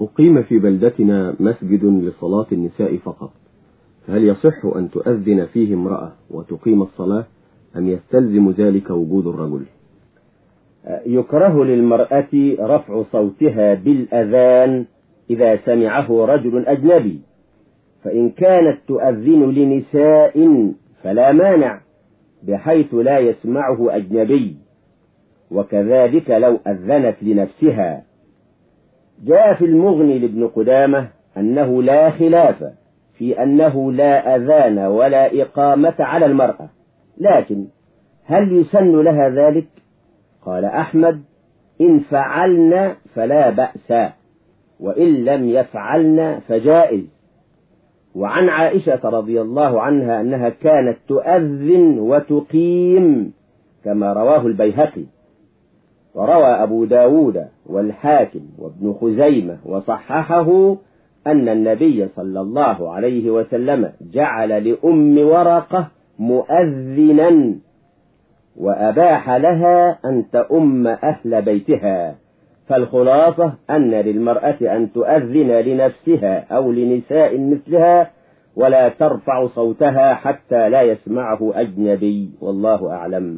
أقيم في بلدتنا مسجد لصلاة النساء فقط. هل يصح أن تؤذن فيه امرأة وتقيم الصلاة أم يستلزم ذلك وجود الرجل؟ يكره للمرأة رفع صوتها بالأذان إذا سمعه رجل أجنبي. فإن كانت تؤذن لنساء فلا مانع بحيث لا يسمعه أجنبي. وكذلك لو أذنت لنفسها جاء في المغني لابن قدامة أنه لا خلاف في أنه لا أذان ولا إقامة على المرأة. لكن هل يسن لها ذلك؟ قال أحمد إن فعلن فلا بأس وإن لم يفعلن فجائز. وعن عائشة رضي الله عنها أنها كانت تؤذن وتقيم كما رواه البيهقي. وروى أبو داود والحاكم وابن خزيمة وصححه أن النبي صلى الله عليه وسلم جعل لأم ورقة مؤذنا وأباح لها أن تؤم أهل بيتها فالخلاصة أن للمرأة أن تؤذن لنفسها أو لنساء مثلها ولا ترفع صوتها حتى لا يسمعه أجنبي والله أعلم.